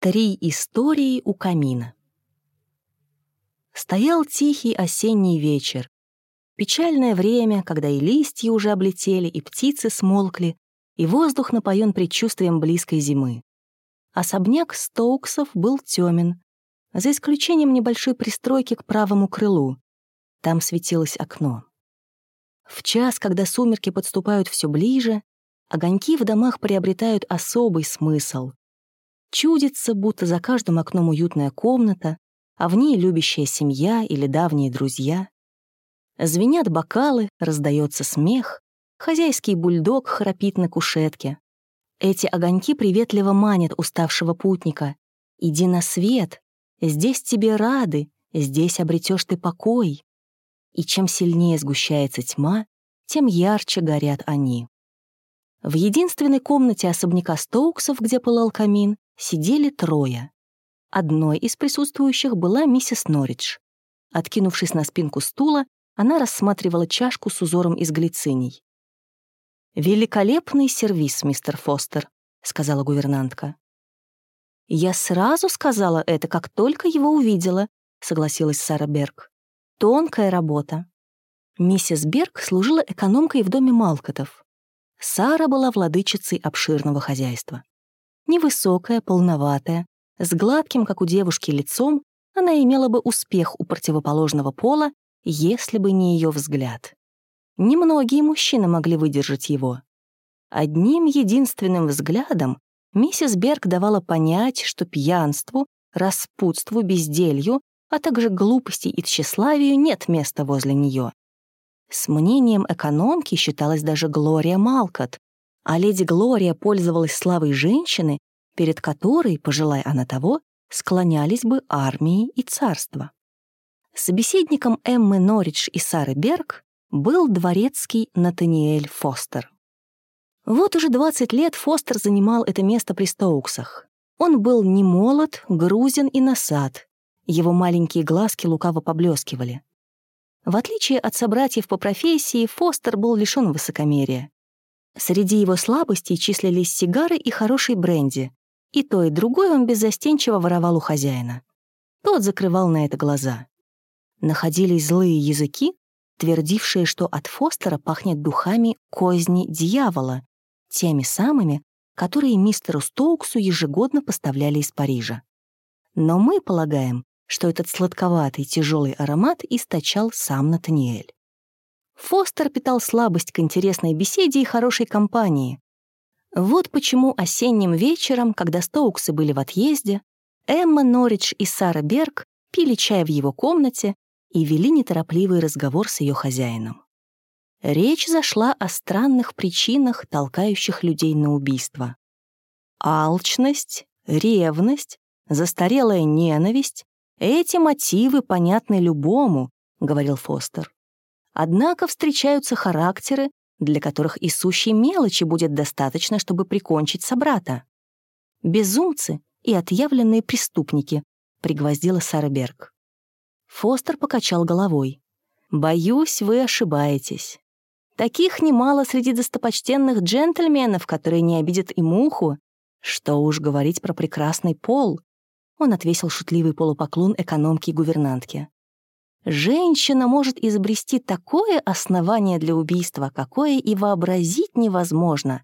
Три истории у камина. Стоял тихий осенний вечер. Печальное время, когда и листья уже облетели, и птицы смолкли, и воздух напоен предчувствием близкой зимы. Особняк Стоуксов был темен, за исключением небольшой пристройки к правому крылу. Там светилось окно. В час, когда сумерки подступают все ближе, огоньки в домах приобретают особый смысл. Чудится, будто за каждым окном уютная комната, а в ней любящая семья или давние друзья. Звенят бокалы, раздается смех, хозяйский бульдог храпит на кушетке. Эти огоньки приветливо манят уставшего путника. «Иди на свет, здесь тебе рады, здесь обретешь ты покой». И чем сильнее сгущается тьма, тем ярче горят они. В единственной комнате особняка Стоуксов, где пылал камин, сидели трое. Одной из присутствующих была миссис Норридж. Откинувшись на спинку стула, она рассматривала чашку с узором из глициний. «Великолепный сервис, мистер Фостер», — сказала гувернантка. «Я сразу сказала это, как только его увидела», — согласилась Сара Берг. «Тонкая работа». Миссис Берг служила экономкой в доме Малкотов. Сара была владычицей обширного хозяйства. Невысокая, полноватая, с гладким, как у девушки, лицом, она имела бы успех у противоположного пола, если бы не ее взгляд. Немногие мужчины могли выдержать его. Одним единственным взглядом миссис Берг давала понять, что пьянству, распутству, безделью, а также глупости и тщеславию нет места возле нее. С мнением экономки считалась даже Глория Малкот, а леди Глория пользовалась славой женщины, перед которой, пожелая она того, склонялись бы армии и царства. Собеседником Эммы Норридж и Сары Берг был дворецкий Натаниэль Фостер. Вот уже 20 лет Фостер занимал это место при Стоуксах. Он был не молод, грузен и насад. Его маленькие глазки лукаво поблескивали. В отличие от собратьев по профессии, Фостер был лишён высокомерия. Среди его слабостей числились сигары и хороший бренди. И то, и другое он беззастенчиво воровал у хозяина. Тот закрывал на это глаза. Находились злые языки, твердившие, что от Фостера пахнет духами козни дьявола, теми самыми, которые мистеру Стоуксу ежегодно поставляли из Парижа. Но мы полагаем, что этот сладковатый тяжелый аромат источал сам Натаниэль. Фостер питал слабость к интересной беседе и хорошей компании. Вот почему осенним вечером, когда Стоуксы были в отъезде, Эмма Норридж и Сара Берг пили чай в его комнате и вели неторопливый разговор с ее хозяином. Речь зашла о странных причинах, толкающих людей на убийство. Алчность, ревность, застарелая ненависть — эти мотивы понятны любому, — говорил Фостер. Однако встречаются характеры, для которых и сущей мелочи будет достаточно, чтобы прикончить собрата. Безумцы и отъявленные преступники, пригвоздила Сара Берг. Фостер покачал головой. «Боюсь, вы ошибаетесь. Таких немало среди достопочтенных джентльменов, которые не обидят и муху. Что уж говорить про прекрасный пол». Он отвесил шутливый полупоклон экономке и гувернантке. Женщина может изобрести такое основание для убийства, какое и вообразить невозможно.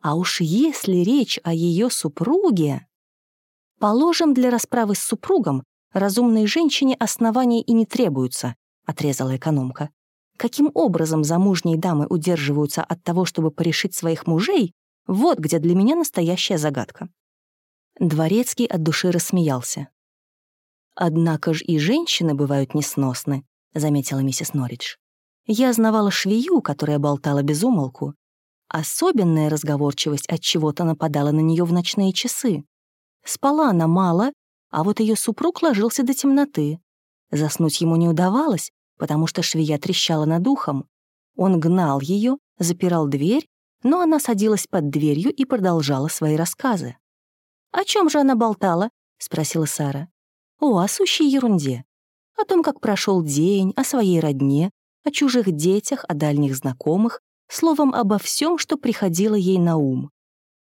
А уж если речь о ее супруге... Положим, для расправы с супругом разумной женщине основания и не требуются, отрезала экономка. Каким образом замужние дамы удерживаются от того, чтобы порешить своих мужей, вот где для меня настоящая загадка. Дворецкий от души рассмеялся. «Однако ж и женщины бывают несносны», — заметила миссис Норридж. «Я знавала швею, которая болтала без умолку. Особенная разговорчивость от чего-то нападала на нее в ночные часы. Спала она мало, а вот ее супруг ложился до темноты. Заснуть ему не удавалось, потому что швея трещала над ухом. Он гнал ее, запирал дверь, но она садилась под дверью и продолжала свои рассказы. «О чем же она болтала?» — спросила Сара. О, о сущей ерунде. О том, как прошел день, о своей родне, о чужих детях, о дальних знакомых, словом, обо всем, что приходило ей на ум.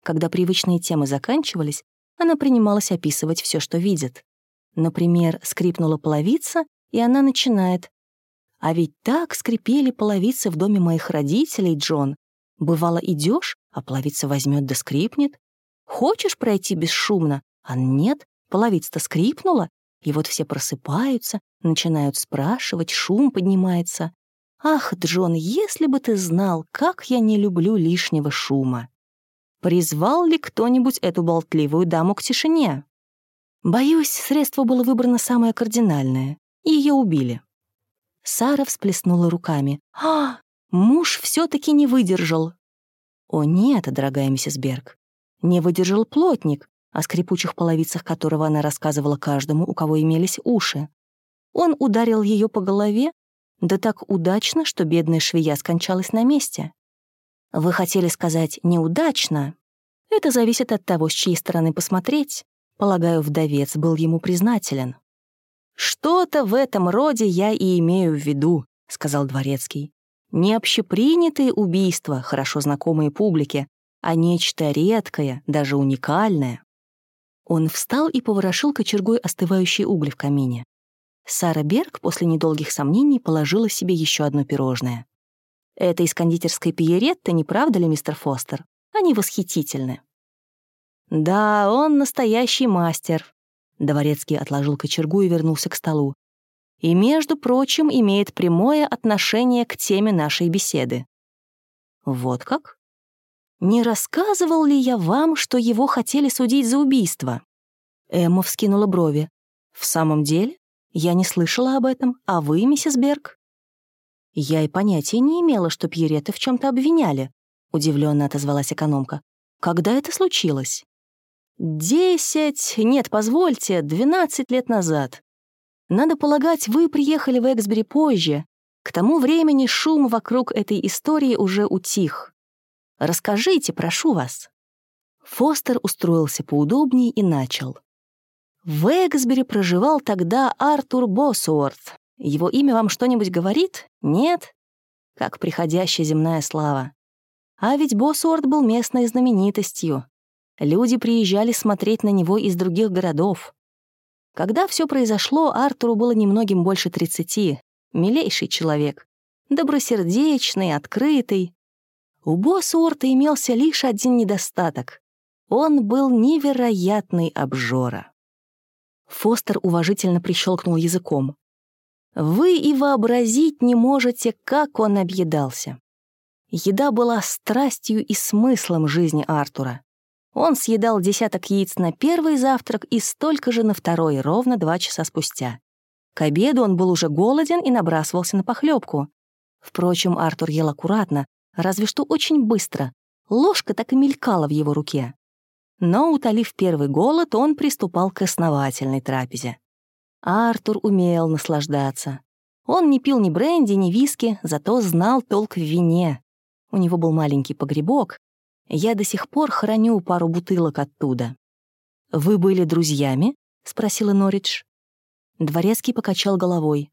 Когда привычные темы заканчивались, она принималась описывать все, что видит. Например, скрипнула половица, и она начинает. «А ведь так скрипели половицы в доме моих родителей, Джон. Бывало, идешь, а половица возьмет да скрипнет. Хочешь пройти бесшумно? А нет, половица-то скрипнула, и вот все просыпаются, начинают спрашивать, шум поднимается. «Ах, Джон, если бы ты знал, как я не люблю лишнего шума!» Призвал ли кто-нибудь эту болтливую даму к тишине? Боюсь, средство было выбрано самое кардинальное. Ее убили. Сара всплеснула руками. «А, муж все таки не выдержал». «О нет, дорогая миссис Берг, не выдержал плотник, о скрипучих половицах которого она рассказывала каждому, у кого имелись уши. Он ударил ее по голове, да так удачно, что бедная швея скончалась на месте. Вы хотели сказать «неудачно»? Это зависит от того, с чьей стороны посмотреть. Полагаю, вдовец был ему признателен. «Что-то в этом роде я и имею в виду», — сказал Дворецкий. «Не общепринятые убийства, хорошо знакомые публике, а нечто редкое, даже уникальное». Он встал и поворошил кочергой остывающие угли в камине. Сара Берг после недолгих сомнений положила себе еще одно пирожное. Это из кондитерской Пиеретты, не правда ли, мистер Фостер? Они восхитительны. Да, он настоящий мастер. Дворецкий отложил кочергу и вернулся к столу. И, между прочим, имеет прямое отношение к теме нашей беседы. Вот как? Не рассказывал ли я вам, что его хотели судить за убийство? Эмма вскинула брови. В самом деле? Я не слышала об этом. А вы, миссис Берг? «Я и понятия не имела, что Пьереты в чем то обвиняли», — удивленно отозвалась экономка. «Когда это случилось?» «Десять... Нет, позвольте, двенадцать лет назад. Надо полагать, вы приехали в Эксбери позже. К тому времени шум вокруг этой истории уже утих. Расскажите, прошу вас». Фостер устроился поудобнее и начал. В Эксбери проживал тогда Артур Босуорт, его имя вам что-нибудь говорит? Нет? Как приходящая земная слава. А ведь Боссуорт был местной знаменитостью. Люди приезжали смотреть на него из других городов. Когда все произошло, Артуру было немногим больше тридцати. Милейший человек. Добросердечный, открытый. У Боссуорта имелся лишь один недостаток. Он был невероятный обжора. Фостер уважительно прищелкнул языком. Вы и вообразить не можете, как он объедался. Еда была страстью и смыслом жизни Артура. Он съедал десяток яиц на первый завтрак и столько же на второй, ровно два часа спустя. К обеду он был уже голоден и набрасывался на похлебку. Впрочем, Артур ел аккуратно, разве что очень быстро. Ложка так и мелькала в его руке. Но, утолив первый голод, он приступал к основательной трапезе. Артур умел наслаждаться. Он не пил ни бренди, ни виски, зато знал толк в вине. У него был маленький погребок. Я до сих пор храню пару бутылок оттуда. «Вы были друзьями?» — спросила Норридж. Дворецкий покачал головой.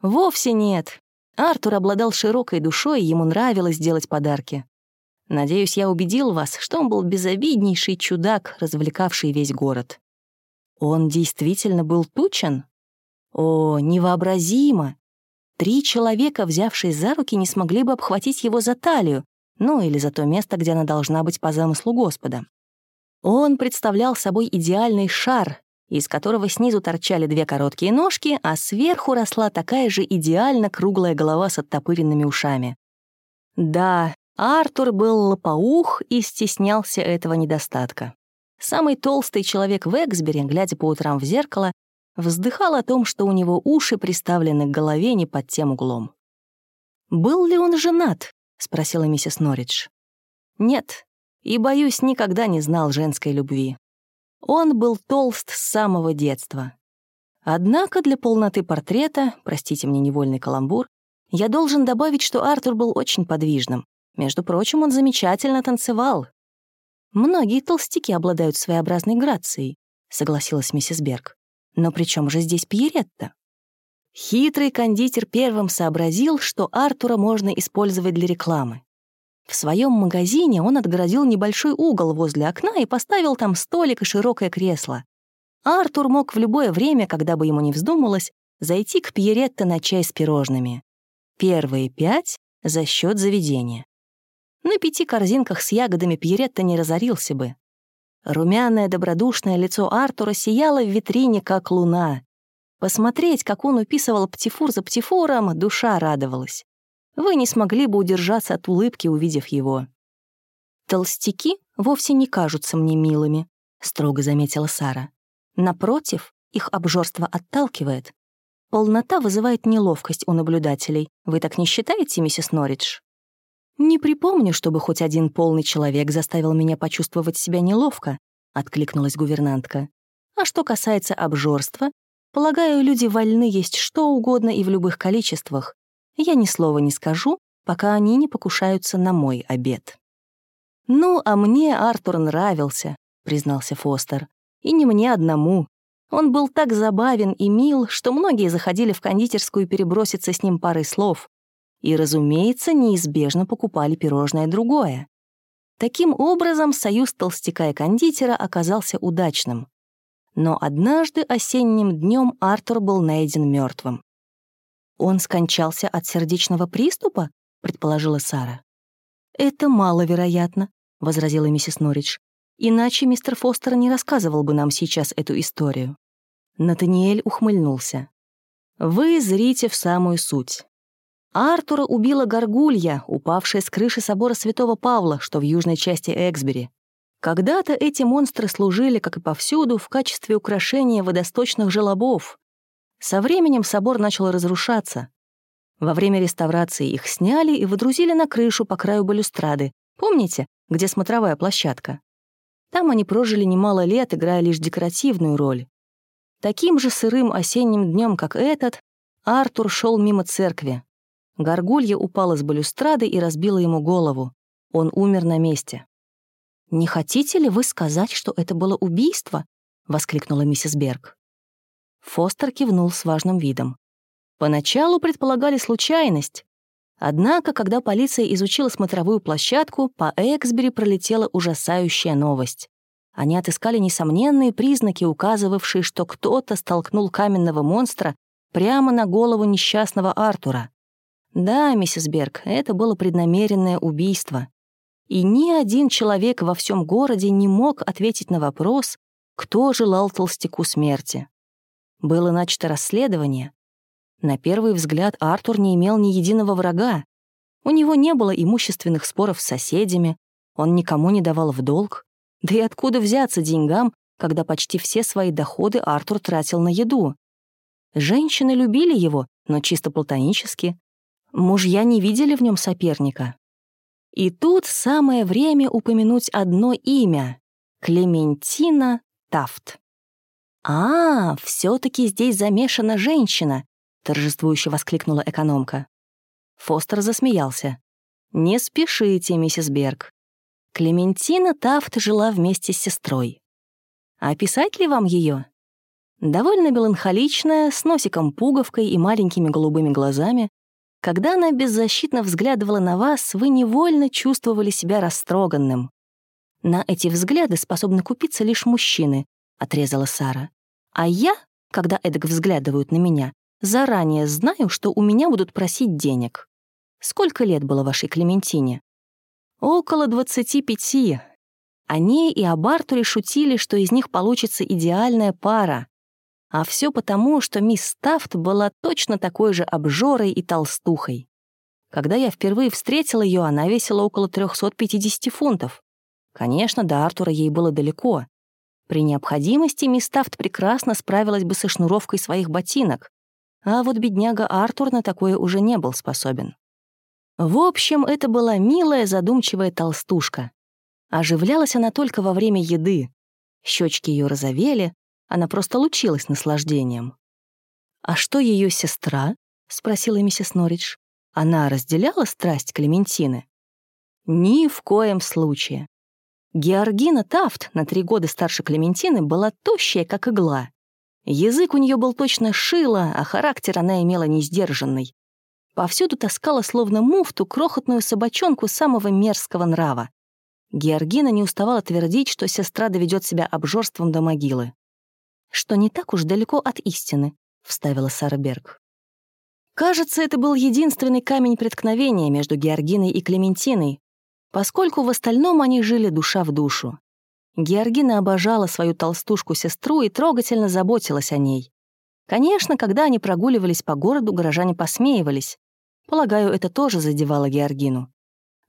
«Вовсе нет. Артур обладал широкой душой, ему нравилось делать подарки. Надеюсь, я убедил вас, что он был безобиднейший чудак, развлекавший весь город. Он действительно был тучен? О, невообразимо! Три человека, взявшись за руки, не смогли бы обхватить его за талию, ну или за то место, где она должна быть по замыслу Господа. Он представлял собой идеальный шар, из которого снизу торчали две короткие ножки, а сверху росла такая же идеально круглая голова с оттопыренными ушами. Да, Артур был лопоух и стеснялся этого недостатка. Самый толстый человек в Эксбери, глядя по утрам в зеркало, вздыхал о том, что у него уши приставлены к голове не под тем углом. «Был ли он женат?» — спросила миссис Норридж. «Нет, и, боюсь, никогда не знал женской любви. Он был толст с самого детства. Однако для полноты портрета, простите мне невольный каламбур, я должен добавить, что Артур был очень подвижным. Между прочим, он замечательно танцевал, «Многие толстяки обладают своеобразной грацией», — согласилась миссис Берг. «Но при чем же здесь Пьеретта?» Хитрый кондитер первым сообразил, что Артура можно использовать для рекламы. В своем магазине он отгородил небольшой угол возле окна и поставил там столик и широкое кресло. Артур мог в любое время, когда бы ему не вздумалось, зайти к Пьеретто на чай с пирожными. Первые пять — за счет заведения. На пяти корзинках с ягодами Пьеретто не разорился бы. Румяное добродушное лицо Артура сияло в витрине, как луна. Посмотреть, как он уписывал птифур за птифуром, душа радовалась. Вы не смогли бы удержаться от улыбки, увидев его. «Толстяки вовсе не кажутся мне милыми», — строго заметила Сара. «Напротив, их обжорство отталкивает. Полнота вызывает неловкость у наблюдателей. Вы так не считаете, миссис Норридж?» «Не припомню, чтобы хоть один полный человек заставил меня почувствовать себя неловко», — откликнулась гувернантка. «А что касается обжорства, Полагаю, люди вольны есть что угодно и в любых количествах. Я ни слова не скажу, пока они не покушаются на мой обед. «Ну, а мне Артур нравился», — признался Фостер. «И не мне одному. Он был так забавен и мил, что многие заходили в кондитерскую переброситься с ним парой слов. И, разумеется, неизбежно покупали пирожное другое. Таким образом, союз толстяка и кондитера оказался удачным. Но однажды осенним днем Артур был найден мертвым. «Он скончался от сердечного приступа?» — предположила Сара. «Это маловероятно», — возразила миссис Норридж. «Иначе мистер Фостер не рассказывал бы нам сейчас эту историю». Натаниэль ухмыльнулся. «Вы зрите в самую суть. Артура убила горгулья, упавшая с крыши собора Святого Павла, что в южной части Эксбери. Когда-то эти монстры служили, как и повсюду, в качестве украшения водосточных желобов. Со временем собор начал разрушаться. Во время реставрации их сняли и выдрузили на крышу по краю балюстрады. Помните, где смотровая площадка? Там они прожили немало лет, играя лишь декоративную роль. Таким же сырым осенним днем, как этот, Артур шел мимо церкви. Горгулья упала с балюстрады и разбила ему голову. Он умер на месте. «Не хотите ли вы сказать, что это было убийство?» — воскликнула миссис Берг. Фостер кивнул с важным видом. Поначалу предполагали случайность. Однако, когда полиция изучила смотровую площадку, по Эксбери пролетела ужасающая новость. Они отыскали несомненные признаки, указывавшие, что кто-то столкнул каменного монстра прямо на голову несчастного Артура. Да, миссис Берг, это было преднамеренное убийство и ни один человек во всем городе не мог ответить на вопрос, кто желал толстяку смерти. Было начато расследование. На первый взгляд Артур не имел ни единого врага. У него не было имущественных споров с соседями, он никому не давал в долг. Да и откуда взяться деньгам, когда почти все свои доходы Артур тратил на еду? Женщины любили его, но чисто платонически. Мужья не видели в нем соперника. И тут самое время упомянуть одно имя — Клементина Тафт. «А, все-таки здесь замешана женщина!» — торжествующе воскликнула экономка. Фостер засмеялся. «Не спешите, миссис Берг. Клементина Тафт жила вместе с сестрой. А описать ли вам ее? Довольно меланхоличная, с носиком-пуговкой и маленькими голубыми глазами, когда она беззащитно взглядывала на вас, вы невольно чувствовали себя растроганным. «На эти взгляды способны купиться лишь мужчины», — отрезала Сара. «А я, когда эдак взглядывают на меня, заранее знаю, что у меня будут просить денег. Сколько лет было вашей Клементине?» «Около двадцати пяти. О ней и об Артуре шутили, что из них получится идеальная пара. А все потому, что мисс Тафт была точно такой же обжорой и толстухой. Когда я впервые встретила ее, она весила около 350 фунтов. Конечно, до Артура ей было далеко. При необходимости мисс Тафт прекрасно справилась бы со шнуровкой своих ботинок, а вот бедняга Артур на такое уже не был способен. В общем, это была милая, задумчивая толстушка. Оживлялась она только во время еды. Щечки ее розовели, она просто лучилась наслаждением. «А что ее сестра?» — спросила миссис Норридж. «Она разделяла страсть Клементины?» «Ни в коем случае. Георгина Тафт, на три года старше Клементины, была тощая, как игла. Язык у нее был точно шило, а характер она имела несдержанный. Повсюду таскала словно муфту крохотную собачонку самого мерзкого нрава. Георгина не уставала твердить, что сестра доведет себя обжорством до могилы. «Что не так уж далеко от истины», — вставила Сара Берг. Кажется, это был единственный камень преткновения между Георгиной и Клементиной, поскольку в остальном они жили душа в душу. Георгина обожала свою толстушку-сестру и трогательно заботилась о ней. Конечно, когда они прогуливались по городу, горожане посмеивались. Полагаю, это тоже задевало Георгину.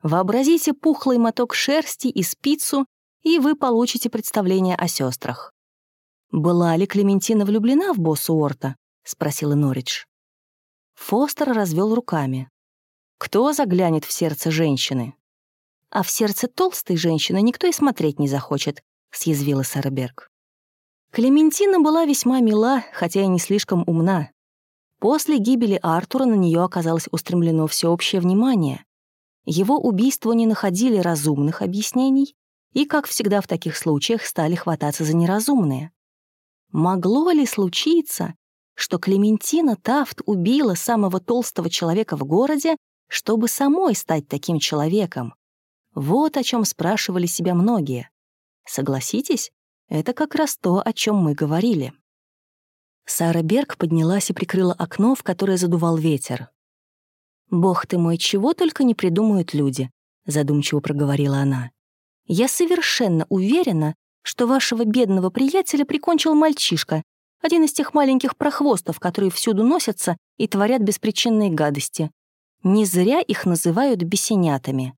Вообразите пухлый моток шерсти и спицу, и вы получите представление о сестрах. «Была ли Клементина влюблена в боссу Орта?» — спросила Норридж. Фостер развел руками. «Кто заглянет в сердце женщины?» «А в сердце толстой женщины никто и смотреть не захочет», — съязвила Сара Берг. Клементина была весьма мила, хотя и не слишком умна. После гибели Артура на нее оказалось устремлено всеобщее внимание. Его убийству не находили разумных объяснений и, как всегда в таких случаях, стали хвататься за неразумные. Могло ли случиться, что Клементина Тафт убила самого толстого человека в городе, чтобы самой стать таким человеком? Вот о чем спрашивали себя многие. Согласитесь, это как раз то, о чем мы говорили. Сара Берг поднялась и прикрыла окно, в которое задувал ветер. «Бог ты мой, чего только не придумают люди», — задумчиво проговорила она. «Я совершенно уверена, что вашего бедного приятеля прикончил мальчишка, один из тех маленьких прохвостов, которые всюду носятся и творят беспричинные гадости. Не зря их называют бесенятами.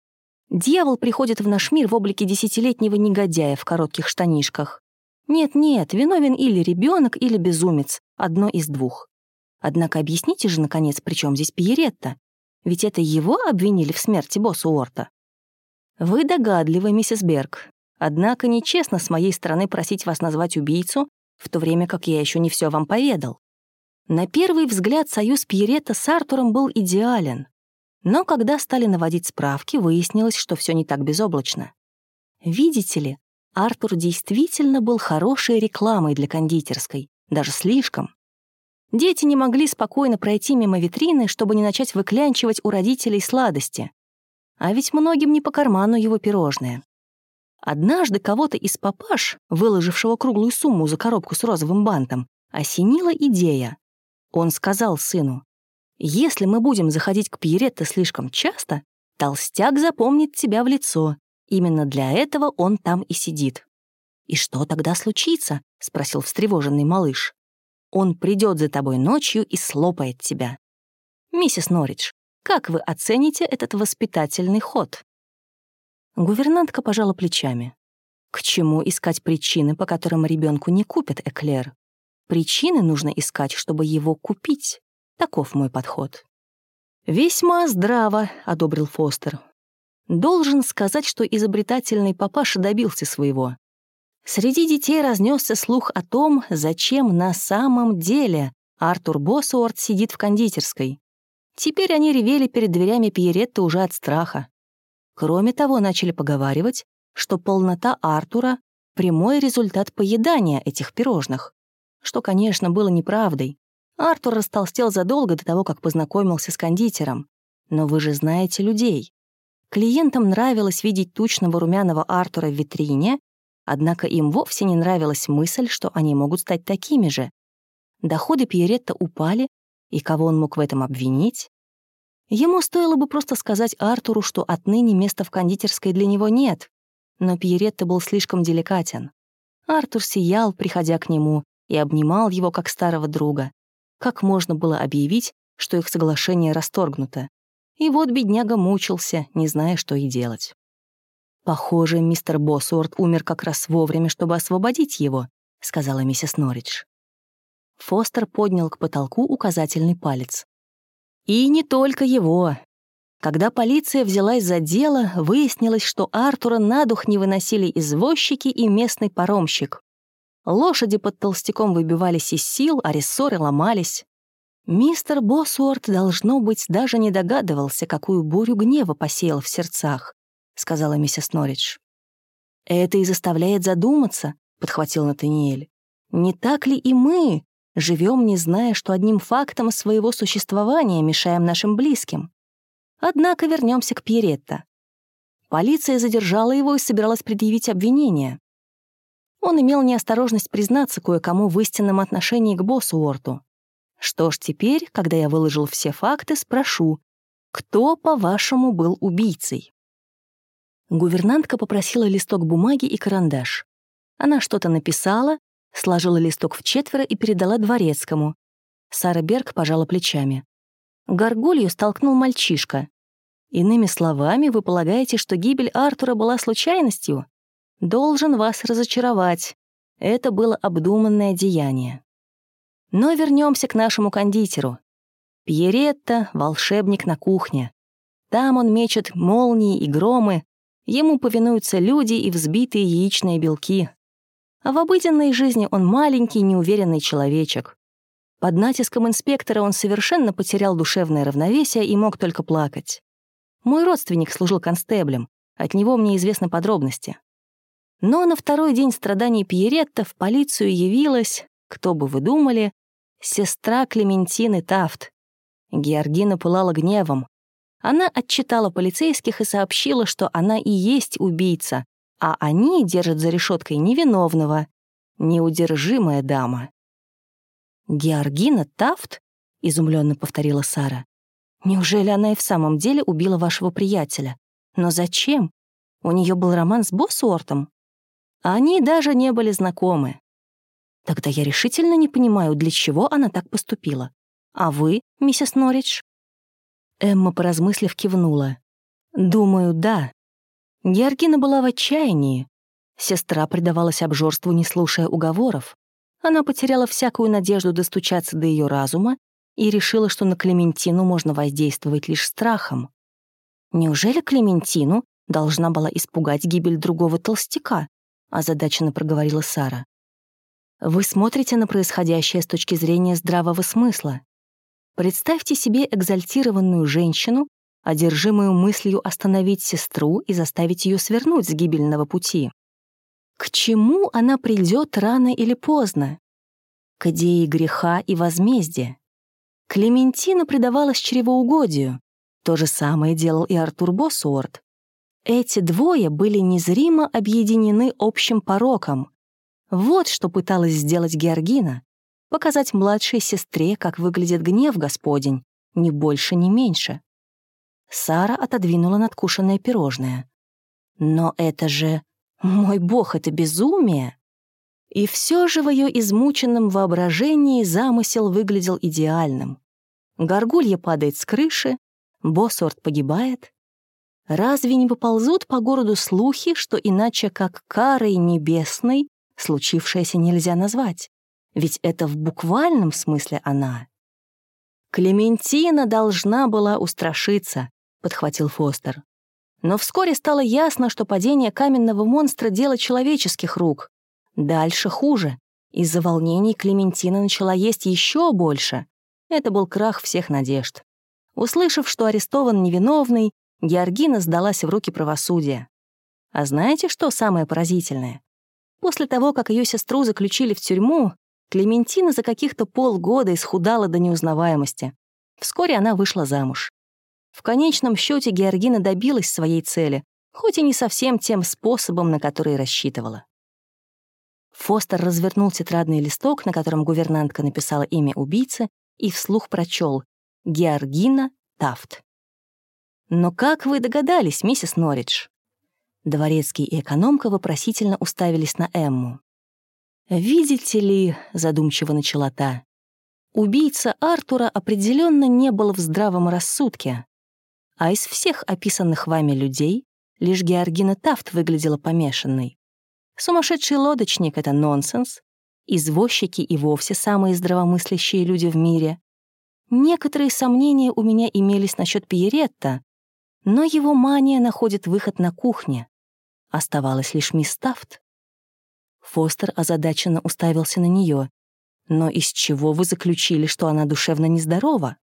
Дьявол приходит в наш мир в облике десятилетнего негодяя в коротких штанишках. Нет-нет, виновен или ребенок, или безумец, одно из двух. Однако объясните же, наконец, при чем здесь Пьеретта? Ведь это его обвинили в смерти босса Уорта. Вы догадливы, миссис Берг. Однако нечестно с моей стороны просить вас назвать убийцу, в то время как я еще не все вам поведал. На первый взгляд союз Пьеретта с Артуром был идеален. Но когда стали наводить справки, выяснилось, что все не так безоблачно. Видите ли, Артур действительно был хорошей рекламой для кондитерской, даже слишком. Дети не могли спокойно пройти мимо витрины, чтобы не начать выклянчивать у родителей сладости. А ведь многим не по карману его пирожное. Однажды кого-то из папаш, выложившего круглую сумму за коробку с розовым бантом, осенила идея. Он сказал сыну, «Если мы будем заходить к Пьеретто слишком часто, толстяк запомнит тебя в лицо. Именно для этого он там и сидит». «И что тогда случится?» — спросил встревоженный малыш. Он придет за тобой ночью и слопает тебя. Миссис Норридж, как вы оцените этот воспитательный ход?» Гувернантка пожала плечами. К чему искать причины, по которым ребенку не купят эклер? Причины нужно искать, чтобы его купить. Таков мой подход. «Весьма здраво», — одобрил Фостер. «Должен сказать, что изобретательный папаша добился своего. Среди детей разнесся слух о том, зачем на самом деле Артур Боссуорт сидит в кондитерской. Теперь они ревели перед дверями Пьеретты уже от страха. Кроме того, начали поговаривать, что полнота Артура — прямой результат поедания этих пирожных. Что, конечно, было неправдой. Артур растолстел задолго до того, как познакомился с кондитером. Но вы же знаете людей. Клиентам нравилось видеть тучного румяного Артура в витрине Однако им вовсе не нравилась мысль, что они могут стать такими же. Доходы Пьеретта упали, и кого он мог в этом обвинить? Ему стоило бы просто сказать Артуру, что отныне места в кондитерской для него нет, но Пьеретта был слишком деликатен. Артур сиял, приходя к нему, и обнимал его как старого друга. Как можно было объявить, что их соглашение расторгнуто? И вот бедняга мучился, не зная, что и делать. «Похоже, мистер Боссуорт умер как раз вовремя, чтобы освободить его», — сказала миссис Норридж. Фостер поднял к потолку указательный палец. «И не только его. Когда полиция взялась за дело, выяснилось, что Артура на дух не выносили извозчики и местный паромщик. Лошади под толстяком выбивались из сил, а рессоры ломались. Мистер Боссуорт, должно быть, даже не догадывался, какую бурю гнева посеял в сердцах. — сказала миссис Норридж. «Это и заставляет задуматься», — подхватил Натаниэль. «Не так ли и мы, Живем, не зная, что одним фактом своего существования мешаем нашим близким. Однако вернемся к Пьеретто. Полиция задержала его и собиралась предъявить обвинение. Он имел неосторожность признаться кое-кому в истинном отношении к боссу Уорту. Что ж, теперь, когда я выложил все факты, спрошу, кто, по-вашему, был убийцей? Гувернантка попросила листок бумаги и карандаш. Она что-то написала, сложила листок в четверо и передала дворецкому. Сара Берг пожала плечами. Горгулью столкнул мальчишка. Иными словами, вы полагаете, что гибель Артура была случайностью? Должен вас разочаровать. Это было обдуманное деяние. Но вернемся к нашему кондитеру. Пьеретта — волшебник на кухне. Там он мечет молнии и громы, ему повинуются люди и взбитые яичные белки. А в обыденной жизни он маленький, неуверенный человечек. Под натиском инспектора он совершенно потерял душевное равновесие и мог только плакать. Мой родственник служил констеблем, от него мне известны подробности. Но на второй день страданий Пьеретта в полицию явилась, кто бы вы думали, сестра Клементины Тафт. Георгина пылала гневом. Она отчитала полицейских и сообщила, что она и есть убийца, а они держат за решеткой невиновного. Неудержимая дама. «Георгина Тафт?» — изумленно повторила Сара. «Неужели она и в самом деле убила вашего приятеля? Но зачем? У нее был роман с Боссуортом?» Они даже не были знакомы. Тогда я решительно не понимаю, для чего она так поступила. А вы, миссис Норридж?» Эмма, поразмыслив, кивнула. «Думаю, да. Георгина была в отчаянии. Сестра предавалась обжорству, не слушая уговоров. Она потеряла всякую надежду достучаться до ее разума и решила, что на Клементину можно воздействовать лишь страхом. Неужели Клементину должна была испугать гибель другого толстяка? Озадаченно проговорила Сара. Вы смотрите на происходящее с точки зрения здравого смысла. Представьте себе экзальтированную женщину, одержимую мыслью остановить сестру и заставить ее свернуть с гибельного пути. К чему она придет рано или поздно? К идее греха и возмездия. Клементина предавалась чревоугодию. То же самое делал и Артур Боссуорт. Эти двое были незримо объединены общим пороком. Вот что пыталась сделать Георгина — показать младшей сестре, как выглядит гнев Господень, ни больше, ни меньше. Сара отодвинула надкушенное пирожное. «Но это же... Мой бог, это безумие!» И все же в ее измученном воображении замысел выглядел идеальным. Горгулья падает с крыши, Боссорт погибает. Разве не поползут по городу слухи, что иначе как карой небесной случившееся нельзя назвать? Ведь это в буквальном смысле она. «Клементина должна была устрашиться», — подхватил Фостер. Но вскоре стало ясно, что падение каменного монстра — дело человеческих рук. Дальше хуже. Из-за волнений Клементина начала есть еще больше. Это был крах всех надежд. Услышав, что арестован невиновный, Георгина сдалась в руки правосудия. А знаете, что самое поразительное? После того, как ее сестру заключили в тюрьму, Клементина за каких-то полгода исхудала до неузнаваемости. Вскоре она вышла замуж. В конечном счете Георгина добилась своей цели, хоть и не совсем тем способом, на который рассчитывала. Фостер развернул тетрадный листок, на котором гувернантка написала имя убийцы, и вслух прочел «Георгина Тафт». «Но как вы догадались, миссис Норридж?» Дворецкий и экономка вопросительно уставились на Эмму. «Видите ли», — задумчиво начала та, «убийца Артура определенно не был в здравом рассудке. А из всех описанных вами людей лишь Георгина Тафт выглядела помешанной. Сумасшедший лодочник — это нонсенс. Извозчики и вовсе самые здравомыслящие люди в мире. Некоторые сомнения у меня имелись насчет Пьеретта, но его мания находит выход на кухне. Оставалась лишь мисс Тафт. Фостер озадаченно уставился на нее. «Но из чего вы заключили, что она душевно нездорова?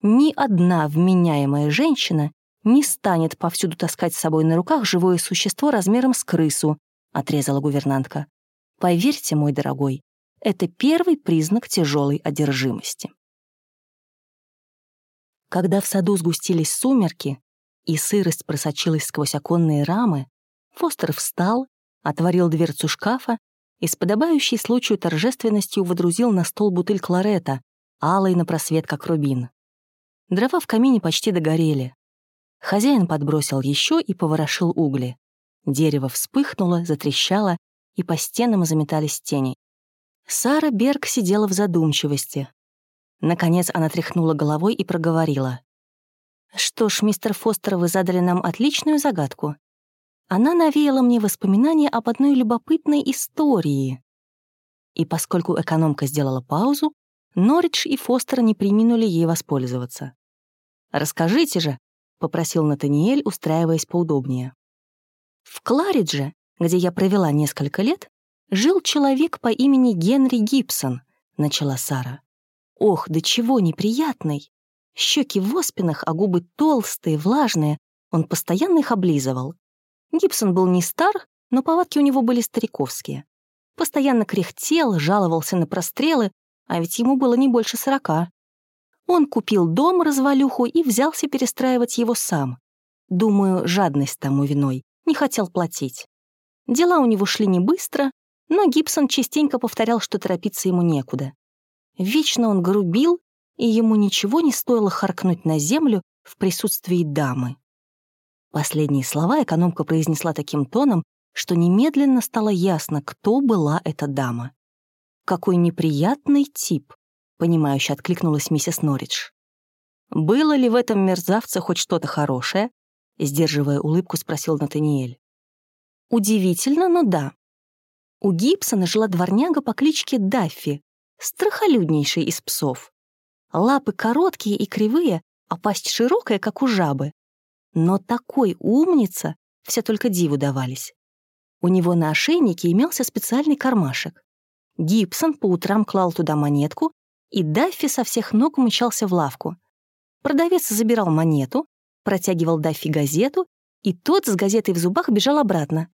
Ни одна вменяемая женщина не станет повсюду таскать с собой на руках живое существо размером с крысу», — отрезала гувернантка. «Поверьте, мой дорогой, это первый признак тяжелой одержимости. Когда в саду сгустились сумерки, и сырость просочилась сквозь оконные рамы, Фостер встал, отворил дверцу шкафа и с подобающей случаю торжественностью водрузил на стол бутыль кларета, алый на просвет, как рубин. Дрова в камине почти догорели. Хозяин подбросил еще и поворошил угли. Дерево вспыхнуло, затрещало, и по стенам заметались тени. Сара Берг сидела в задумчивости. Наконец она тряхнула головой и проговорила. «Что ж, мистер Фостер, вы задали нам отличную загадку. Она навеяла мне воспоминания об одной любопытной истории». И поскольку экономка сделала паузу, Норридж и Фостер не приминули ей воспользоваться. «Расскажите же», — попросил Натаниэль, устраиваясь поудобнее. «В Кларидже, где я провела несколько лет, жил человек по имени Генри Гибсон», — начала Сара. «Ох, до чего неприятный! Щеки в оспинах, а губы толстые, влажные. Он постоянно их облизывал. Гибсон был не стар, но повадки у него были стариковские. Постоянно кряхтел, жаловался на прострелы, а ведь ему было не больше сорока. Он купил дом развалюху и взялся перестраивать его сам. Думаю, жадность тому виной, не хотел платить. Дела у него шли не быстро, но Гибсон частенько повторял, что торопиться ему некуда. Вечно он грубил, и ему ничего не стоило харкнуть на землю в присутствии дамы. Последние слова экономка произнесла таким тоном, что немедленно стало ясно, кто была эта дама. «Какой неприятный тип», — понимающе откликнулась миссис Норридж. «Было ли в этом мерзавце хоть что-то хорошее?» — сдерживая улыбку, спросил Натаниэль. «Удивительно, но да. У Гибсона жила дворняга по кличке Даффи, страхолюднейший из псов. Лапы короткие и кривые, а пасть широкая, как у жабы. Но такой умница, все только диву давались. У него на ошейнике имелся специальный кармашек. Гибсон по утрам клал туда монетку, и Даффи со всех ног мчался в лавку. Продавец забирал монету, протягивал Даффи газету, и тот с газетой в зубах бежал обратно.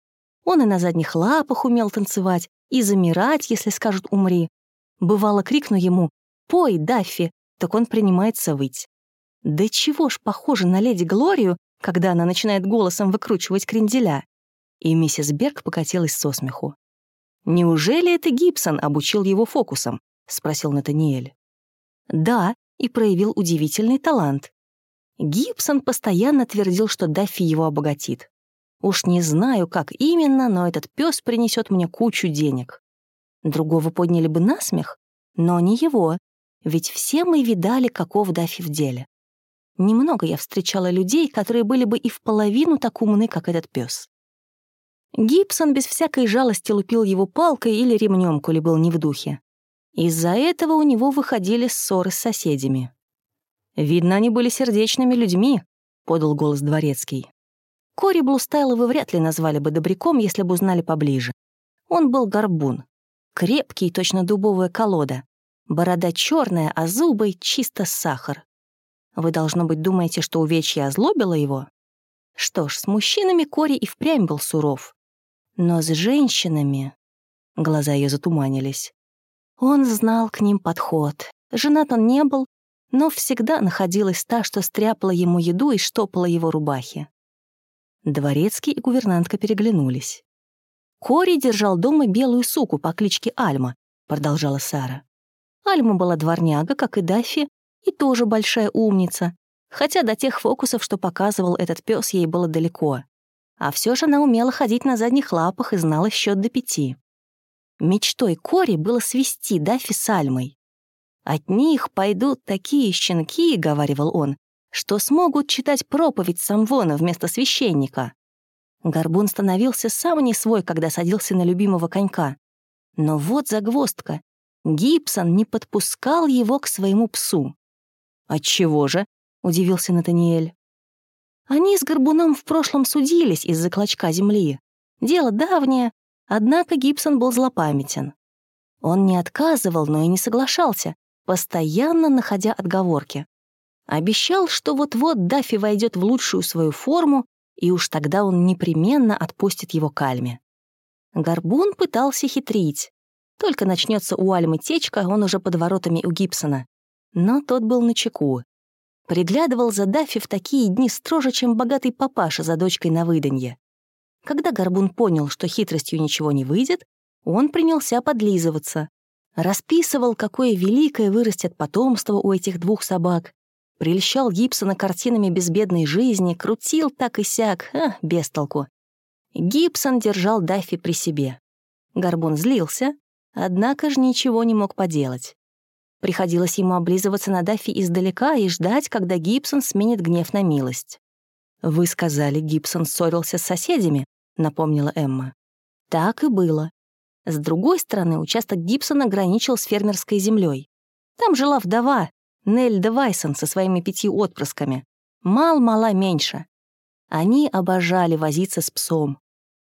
Он и на задних лапах умел танцевать, и замирать, если скажут «умри». Бывало, крикну ему «Пой, Даффи!», так он принимается выть. Да чего ж похоже на леди Глорию, когда она начинает голосом выкручивать кренделя. И миссис Берг покатилась со смеху. «Неужели это Гибсон обучил его фокусам?» — спросил Натаниэль. «Да, и проявил удивительный талант. Гибсон постоянно твердил, что Даффи его обогатит. Уж не знаю, как именно, но этот пес принесет мне кучу денег. Другого подняли бы на смех, но не его, ведь все мы видали, каков Даффи в деле. Немного я встречала людей, которые были бы и в половину так умны, как этот пес. Гибсон без всякой жалости лупил его палкой или ремнем, коли был не в духе. Из-за этого у него выходили ссоры с соседями. «Видно, они были сердечными людьми», — подал голос дворецкий. Кори Блустайла вы вряд ли назвали бы добряком, если бы узнали поближе. Он был горбун. Крепкий, точно дубовая колода. Борода черная, а зубы — чисто сахар. Вы, должно быть, думаете, что увечье озлобило его? Что ж, с мужчинами Кори и впрямь был суров. Но с женщинами... Глаза ее затуманились. Он знал к ним подход. Женат он не был, но всегда находилась та, что стряпала ему еду и штопала его рубахи. Дворецкий и гувернантка переглянулись. «Кори держал дома белую суку по кличке Альма», — продолжала Сара. Альма была дворняга, как и Даффи, и тоже большая умница, хотя до тех фокусов, что показывал этот пес, ей было далеко. А все же она умела ходить на задних лапах и знала счет до пяти. Мечтой Кори было свести Даффи с Альмой. «От них пойдут такие щенки», — говаривал он, «что смогут читать проповедь Самвона вместо священника». Горбун становился сам не свой, когда садился на любимого конька. Но вот загвоздка. Гибсон не подпускал его к своему псу. «Отчего же?» — удивился Натаниэль. Они с Горбуном в прошлом судились из-за клочка земли. Дело давнее, однако Гибсон был злопамятен. Он не отказывал, но и не соглашался, постоянно находя отговорки. Обещал, что вот-вот Даффи войдет в лучшую свою форму, и уж тогда он непременно отпустит его кальме. Горбун пытался хитрить. Только начнется у Альмы течка, он уже под воротами у Гибсона. Но тот был на чеку. Приглядывал за Даффи в такие дни строже, чем богатый папаша за дочкой на выданье. Когда Горбун понял, что хитростью ничего не выйдет, он принялся подлизываться. Расписывал, какое великое вырастет потомство у этих двух собак. Прельщал Гибсона картинами безбедной жизни, крутил так и сяк, а, без толку. Гибсон держал Даффи при себе. Горбун злился, однако же ничего не мог поделать. Приходилось ему облизываться на Даффи издалека и ждать, когда Гибсон сменит гнев на милость. «Вы сказали, Гибсон ссорился с соседями», — напомнила Эмма. Так и было. С другой стороны, участок Гибсона граничил с фермерской землей. Там жила вдова, Нельда Вайсон со своими пяти отпрысками. Мал-мала меньше. Они обожали возиться с псом.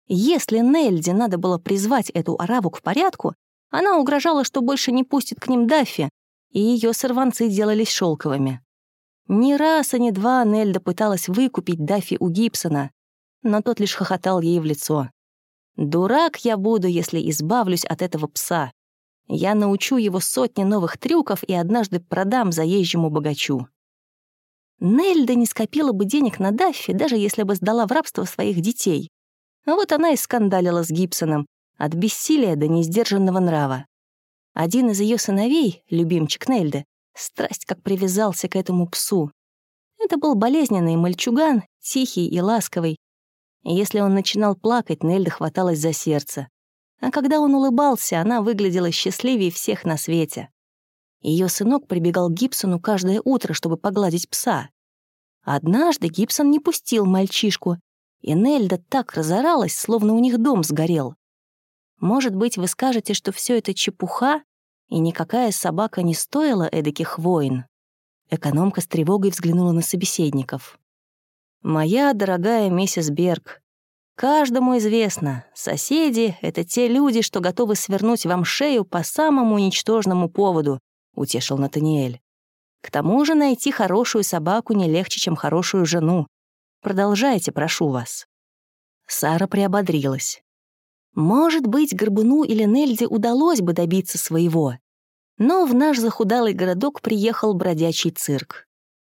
Если Нельде надо было призвать эту ораву к порядку, она угрожала, что больше не пустит к ним Даффи, и ее сорванцы делались шелковыми. Ни раз и ни два Нельда пыталась выкупить Даффи у Гибсона, но тот лишь хохотал ей в лицо. «Дурак я буду, если избавлюсь от этого пса. Я научу его сотни новых трюков и однажды продам заезжему богачу». Нельда не скопила бы денег на Даффи, даже если бы сдала в рабство своих детей. А вот она и скандалила с Гибсоном, от бессилия до несдержанного нрава. Один из ее сыновей, любимчик Нельды, страсть как привязался к этому псу. Это был болезненный мальчуган, тихий и ласковый, если он начинал плакать, Нельда хваталась за сердце. А когда он улыбался, она выглядела счастливее всех на свете. Ее сынок прибегал к Гибсону каждое утро, чтобы погладить пса. Однажды Гибсон не пустил мальчишку, и Нельда так разоралась, словно у них дом сгорел. Может быть, вы скажете, что все это чепуха, и никакая собака не стоила эдаких войн? Экономка с тревогой взглянула на собеседников. «Моя дорогая миссис Берг, каждому известно, соседи — это те люди, что готовы свернуть вам шею по самому ничтожному поводу», — утешил Натаниэль. «К тому же найти хорошую собаку не легче, чем хорошую жену. Продолжайте, прошу вас». Сара приободрилась. Может быть, Горбуну или Нельде удалось бы добиться своего. Но в наш захудалый городок приехал бродячий цирк.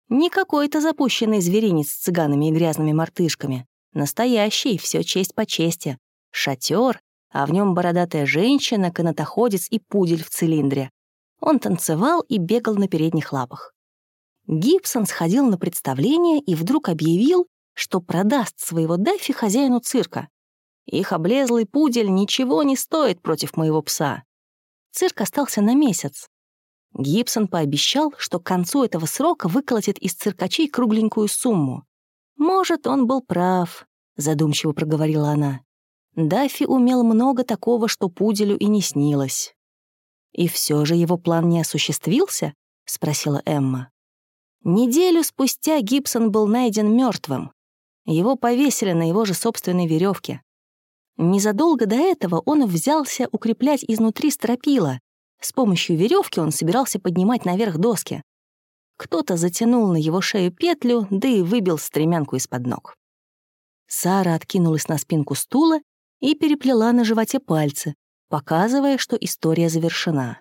Не какой-то запущенный зверинец с цыганами и грязными мартышками. Настоящий, все честь по чести. Шатер, а в нем бородатая женщина, канатоходец и пудель в цилиндре. Он танцевал и бегал на передних лапах. Гибсон сходил на представление и вдруг объявил, что продаст своего Даффи хозяину цирка. Их облезлый пудель ничего не стоит против моего пса. Цирк остался на месяц. Гибсон пообещал, что к концу этого срока выколотит из циркачей кругленькую сумму. «Может, он был прав», — задумчиво проговорила она. Даффи умел много такого, что пуделю и не снилось. «И все же его план не осуществился?» — спросила Эмма. Неделю спустя Гибсон был найден мертвым. Его повесили на его же собственной веревке. Незадолго до этого он взялся укреплять изнутри стропила, с помощью веревки он собирался поднимать наверх доски. Кто-то затянул на его шею петлю, да и выбил стремянку из-под ног. Сара откинулась на спинку стула и переплела на животе пальцы, показывая, что история завершена.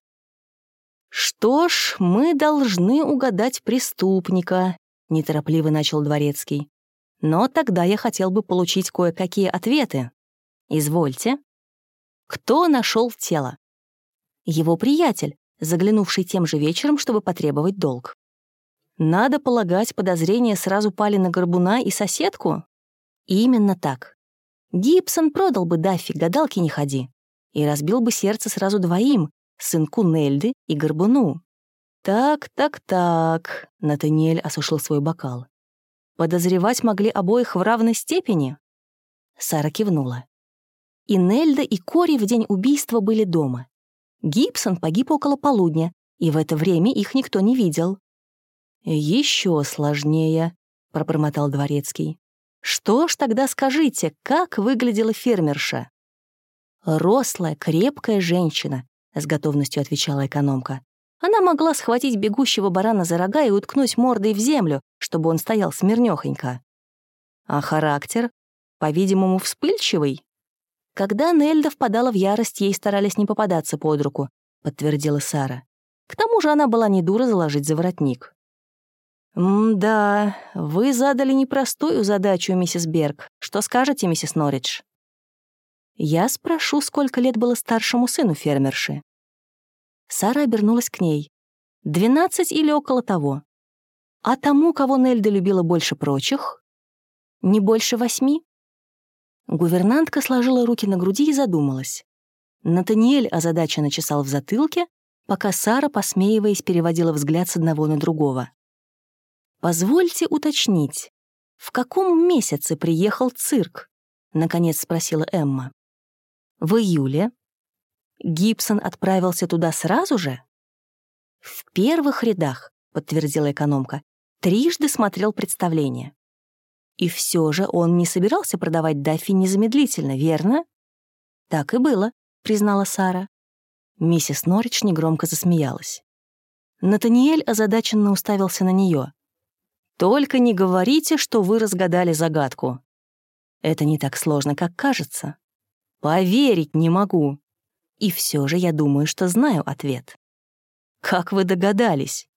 «Что ж, мы должны угадать преступника», — неторопливо начал Дворецкий. «Но тогда я хотел бы получить кое-какие ответы. Извольте. Кто нашел тело?» его приятель, заглянувший тем же вечером, чтобы потребовать долг. Надо полагать, подозрения сразу пали на Горбуна и соседку? Именно так. Гибсон продал бы Даффи, гадалки не ходи, и разбил бы сердце сразу двоим, сынку Нельды и Горбуну. «Так, так, так», — Натаниэль осушил свой бокал. «Подозревать могли обоих в равной степени?» Сара кивнула. И Нельда, и Кори в день убийства были дома. Гибсон погиб около полудня, и в это время их никто не видел. Еще сложнее», — пробормотал Дворецкий. «Что ж тогда скажите, как выглядела фермерша?» «Рослая, крепкая женщина», — с готовностью отвечала экономка. Она могла схватить бегущего барана за рога и уткнуть мордой в землю, чтобы он стоял смирнёхонько. А характер, по-видимому, вспыльчивый? Когда Нельда впадала в ярость, ей старались не попадаться под руку, подтвердила Сара. К тому же она была не дура заложить за воротник. «М-да, вы задали непростую задачу, миссис Берг. Что скажете, миссис Норридж?» «Я спрошу, сколько лет было старшему сыну фермерши». Сара обернулась к ней. «Двенадцать или около того. А тому, кого Нельда любила больше прочих? Не больше восьми?» Гувернантка сложила руки на груди и задумалась. Натаниэль озадаченно чесал в затылке, пока Сара, посмеиваясь, переводила взгляд с одного на другого. «Позвольте уточнить, в каком месяце приехал цирк?» — наконец спросила Эмма. «В июле. Гибсон отправился туда сразу же?» «В первых рядах», — подтвердила экономка, трижды смотрел представление. И все же он не собирался продавать Даффи незамедлительно, верно? «Так и было», — признала Сара. Миссис Норрич негромко засмеялась. Натаниэль озадаченно уставился на нее. «Только не говорите, что вы разгадали загадку. Это не так сложно, как кажется. Поверить не могу. И все же я думаю, что знаю ответ». «Как вы догадались?»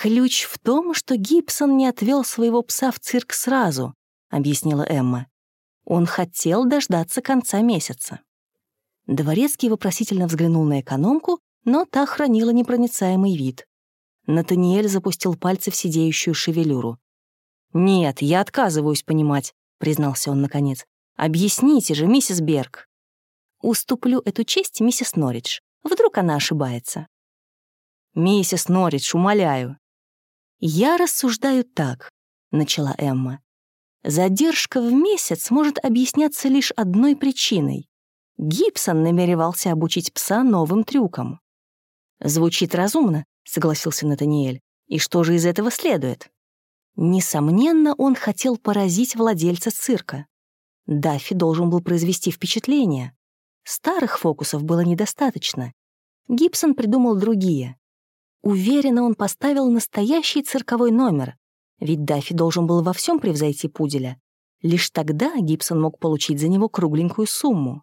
«Ключ в том, что Гибсон не отвел своего пса в цирк сразу», — объяснила Эмма. «Он хотел дождаться конца месяца». Дворецкий вопросительно взглянул на экономку, но та хранила непроницаемый вид. Натаниэль запустил пальцы в сидеющую шевелюру. «Нет, я отказываюсь понимать», — признался он наконец. «Объясните же, миссис Берг». «Уступлю эту честь миссис Норридж. Вдруг она ошибается». «Миссис Норридж, умоляю». «Я рассуждаю так», — начала Эмма. «Задержка в месяц может объясняться лишь одной причиной. Гибсон намеревался обучить пса новым трюкам. «Звучит разумно», — согласился Натаниэль. «И что же из этого следует?» Несомненно, он хотел поразить владельца цирка. Даффи должен был произвести впечатление. Старых фокусов было недостаточно. Гибсон придумал другие. Уверенно он поставил настоящий цирковой номер, ведь Даффи должен был во всем превзойти пуделя. Лишь тогда Гибсон мог получить за него кругленькую сумму.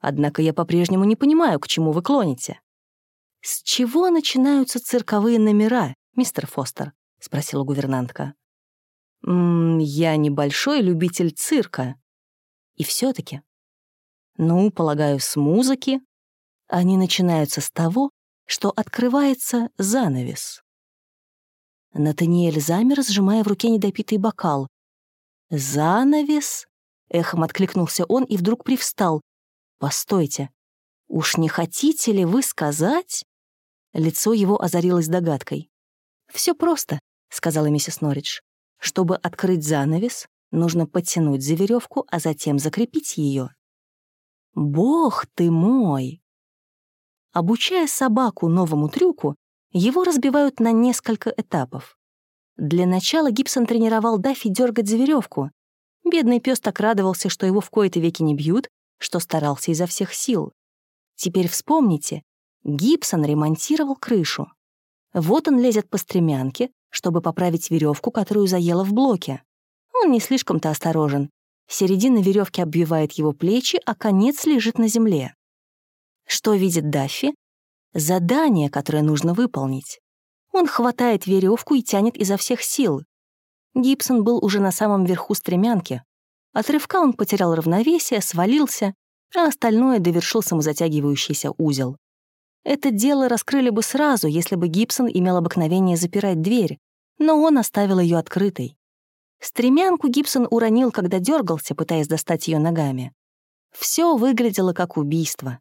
Однако я по-прежнему не понимаю, к чему вы клоните». «С чего начинаются цирковые номера, мистер Фостер?» — спросила гувернантка. «М -м, «Я небольшой любитель цирка. И все таки «Ну, полагаю, с музыки. Они начинаются с того, что открывается занавес». Натаниэль замер, сжимая в руке недопитый бокал. «Занавес?» — эхом откликнулся он и вдруг привстал, «Постойте, уж не хотите ли вы сказать?» Лицо его озарилось догадкой. «Все просто», — сказала миссис Норридж. «Чтобы открыть занавес, нужно подтянуть за веревку, а затем закрепить ее». «Бог ты мой!» Обучая собаку новому трюку, его разбивают на несколько этапов. Для начала Гибсон тренировал Даффи дергать за веревку. Бедный пес так радовался, что его в кои-то веки не бьют, что старался изо всех сил. Теперь вспомните, Гибсон ремонтировал крышу. Вот он лезет по стремянке, чтобы поправить веревку, которую заело в блоке. Он не слишком-то осторожен. Середина веревки обвивает его плечи, а конец лежит на земле. Что видит Даффи? Задание, которое нужно выполнить. Он хватает веревку и тянет изо всех сил. Гибсон был уже на самом верху стремянки, от рывка он потерял равновесие, свалился, а остальное довершил самозатягивающийся узел. Это дело раскрыли бы сразу, если бы Гибсон имел обыкновение запирать дверь, но он оставил ее открытой. Стремянку Гибсон уронил, когда дергался, пытаясь достать ее ногами. Все выглядело как убийство.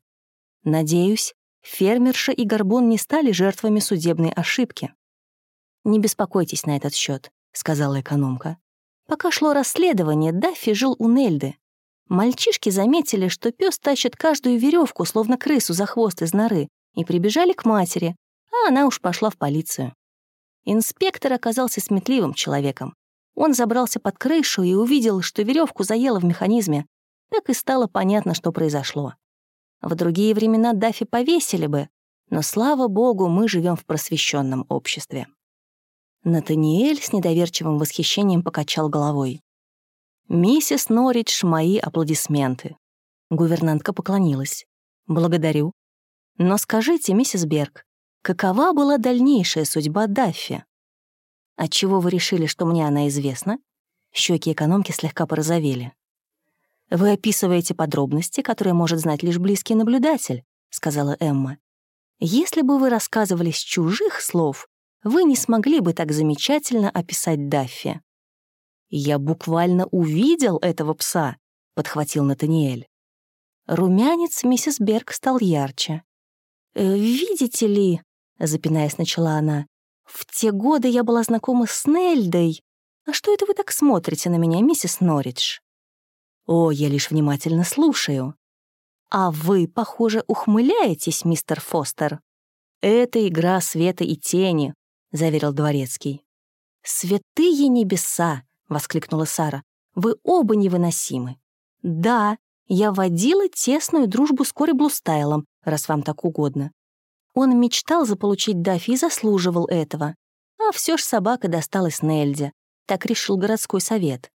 Надеюсь, фермерша и Горбун не стали жертвами судебной ошибки. «Не беспокойтесь на этот счет, сказала экономка. Пока шло расследование, Даффи жил у Нельды. Мальчишки заметили, что пес тащит каждую веревку, словно крысу за хвост из норы, и прибежали к матери, а она уж пошла в полицию. Инспектор оказался сметливым человеком. Он забрался под крышу и увидел, что веревку заело в механизме. Так и стало понятно, что произошло. В другие времена Даффи повесили бы, но, слава богу, мы живем в просвещенном обществе. Натаниэль с недоверчивым восхищением покачал головой. «Миссис Норридж, мои аплодисменты. Гувернантка поклонилась. «Благодарю. Но скажите, миссис Берг, какова была дальнейшая судьба Даффи?» «Отчего вы решили, что мне она известна?» Щеки экономки слегка порозовели. «Вы описываете подробности, которые может знать лишь близкий наблюдатель», — сказала Эмма. «Если бы вы рассказывали с чужих слов, вы не смогли бы так замечательно описать Даффи». «Я буквально увидел этого пса», — подхватил Натаниэль. Румянец миссис Берг стал ярче. «Э, «Видите ли», — запинаясь, начала она, «в те годы я была знакома с Нельдой. А что это вы так смотрите на меня, миссис Норридж?» «О, я лишь внимательно слушаю». «А вы, похоже, ухмыляетесь, мистер Фостер». «Это игра света и тени», — заверил Дворецкий. «Святые небеса!» — воскликнула Сара. «Вы оба невыносимы». «Да, я водила тесную дружбу с Кори Блустайлом, раз вам так угодно. Он мечтал заполучить Даффи и заслуживал этого. А все ж собака досталась Нельде. Так решил городской совет.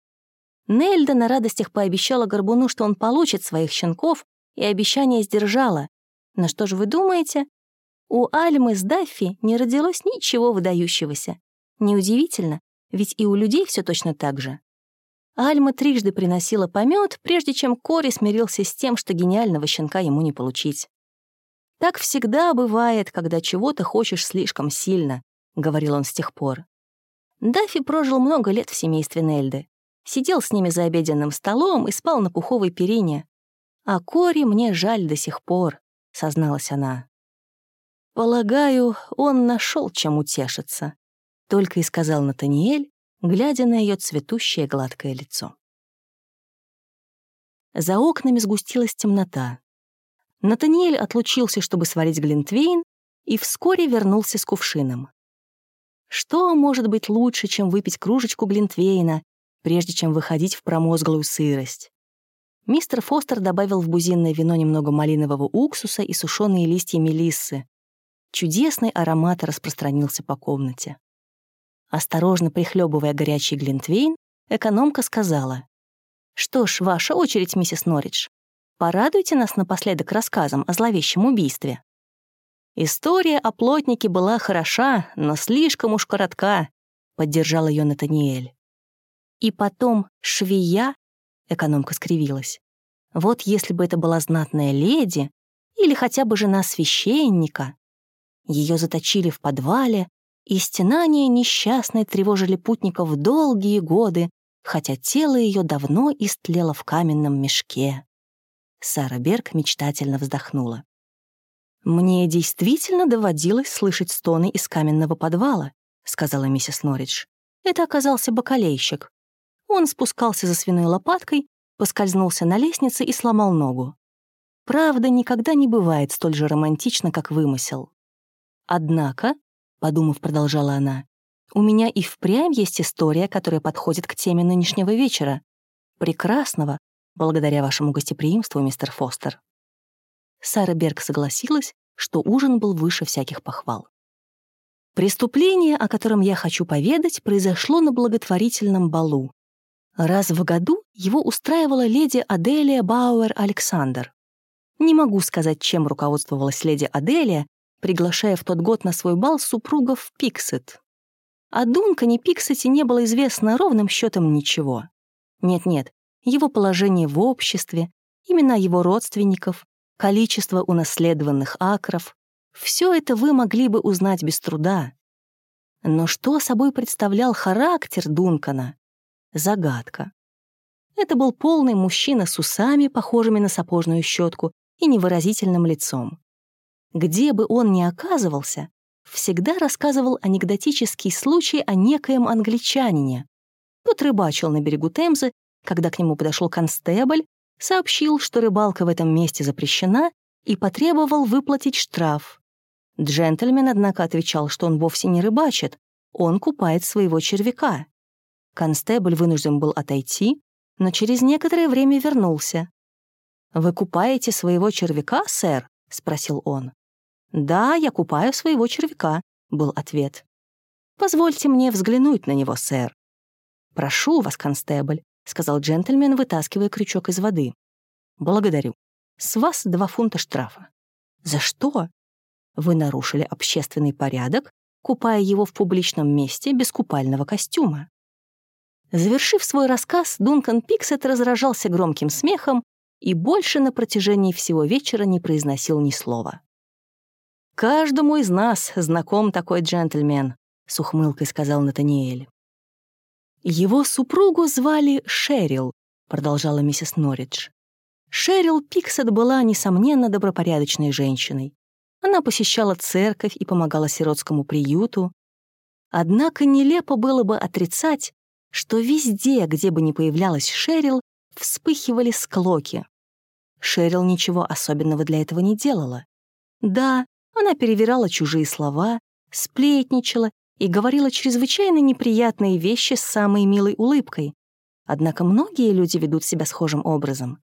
Нельда на радостях пообещала Горбуну, что он получит своих щенков, и обещание сдержала. Но что же вы думаете? У Альмы с Даффи не родилось ничего выдающегося. Неудивительно, ведь и у людей все точно так же. Альма трижды приносила помет, прежде чем Кори смирился с тем, что гениального щенка ему не получить. «Так всегда бывает, когда чего-то хочешь слишком сильно», — говорил он с тех пор. Даффи прожил много лет в семействе Нельды. Сидел с ними за обеденным столом и спал на пуховой перине. «А Кори мне жаль до сих пор», — созналась она. «Полагаю, он нашел чем утешиться», — только и сказал Натаниэль, глядя на ее цветущее гладкое лицо. За окнами сгустилась темнота. Натаниэль отлучился, чтобы сварить глинтвейн, и вскоре вернулся с кувшином. Что может быть лучше, чем выпить кружечку глинтвейна, прежде чем выходить в промозглую сырость? Мистер Фостер добавил в бузинное вино немного малинового уксуса и сушеные листья мелиссы. Чудесный аромат распространился по комнате. Осторожно прихлебывая горячий глинтвейн, экономка сказала. «Что ж, ваша очередь, миссис Норридж. Порадуйте нас напоследок рассказом о зловещем убийстве». «История о плотнике была хороша, но слишком уж коротка», — поддержал ее Натаниэль. «И потом швея», — экономка скривилась. «Вот если бы это была знатная леди или хотя бы жена священника. Ее заточили в подвале, и стенания несчастной тревожили путников долгие годы, хотя тело ее давно истлело в каменном мешке. Сара Берг мечтательно вздохнула. «Мне действительно доводилось слышать стоны из каменного подвала», — сказала миссис Норридж. Это оказался бакалейщик. Он спускался за свиной лопаткой, поскользнулся на лестнице и сломал ногу. Правда, никогда не бывает столь же романтично, как вымысел. Однако подумав, продолжала она, у меня и впрямь есть история, которая подходит к теме нынешнего вечера. Прекрасного, благодаря вашему гостеприимству, мистер Фостер. Сара Берг согласилась, что ужин был выше всяких похвал. Преступление, о котором я хочу поведать, произошло на благотворительном балу. Раз в году его устраивала леди Аделия Бауэр Александр. Не могу сказать, чем руководствовалась леди Аделия, приглашая в тот год на свой бал супругов Пиксет. О Дункане Пиксете не было известно ровным счетом ничего. Нет-нет, его положение в обществе, имена его родственников, количество унаследованных акров — все это вы могли бы узнать без труда. Но что собой представлял характер Дункана? Загадка. Это был полный мужчина с усами, похожими на сапожную щетку, и невыразительным лицом. Где бы он ни оказывался, всегда рассказывал анекдотический случай о некоем англичанине. Тот рыбачил на берегу Темзы, когда к нему подошел констебль, сообщил, что рыбалка в этом месте запрещена, и потребовал выплатить штраф. Джентльмен, однако, отвечал, что он вовсе не рыбачит, он купает своего червяка. Констебль вынужден был отойти, но через некоторое время вернулся. «Вы купаете своего червяка, сэр?» — спросил он. «Да, я купаю своего червяка», — был ответ. «Позвольте мне взглянуть на него, сэр». «Прошу вас, констебль», — сказал джентльмен, вытаскивая крючок из воды. «Благодарю». С вас два фунта штрафа. За что? Вы нарушили общественный порядок, купая его в публичном месте без купального костюма. Завершив свой рассказ, Дункан Пиксет разражался громким смехом и больше на протяжении всего вечера не произносил ни слова. «Каждому из нас знаком такой джентльмен», — с ухмылкой сказал Натаниэль. «Его супругу звали Шерил», — продолжала миссис Норридж. Шерил Пиксет была, несомненно, добропорядочной женщиной. Она посещала церковь и помогала сиротскому приюту. Однако нелепо было бы отрицать, что везде, где бы ни появлялась Шерил, вспыхивали склоки. Шерил ничего особенного для этого не делала. Да, она перевирала чужие слова, сплетничала и говорила чрезвычайно неприятные вещи с самой милой улыбкой. Однако многие люди ведут себя схожим образом.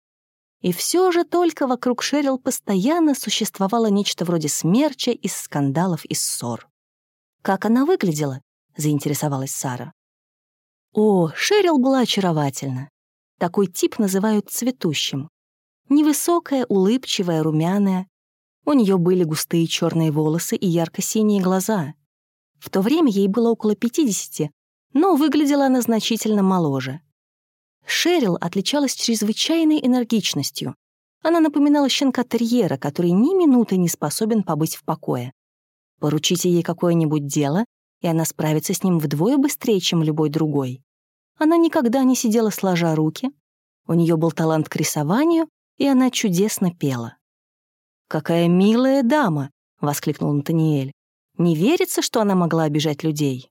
И все же только вокруг Шерил постоянно существовало нечто вроде смерча из скандалов и ссор. «Как она выглядела?» — заинтересовалась Сара. О, Шерил была очаровательна. Такой тип называют цветущим. Невысокая, улыбчивая, румяная. У нее были густые черные волосы и ярко-синие глаза. В то время ей было около 50, но выглядела она значительно моложе. Шерил отличалась чрезвычайной энергичностью. Она напоминала щенка-терьера, который ни минуты не способен побыть в покое. Поручите ей какое-нибудь дело, и она справится с ним вдвое быстрее, чем любой другой. Она никогда не сидела сложа руки. У нее был талант к рисованию, и она чудесно пела. «Какая милая дама!» — воскликнул Натаниэль. «Не верится, что она могла обижать людей?»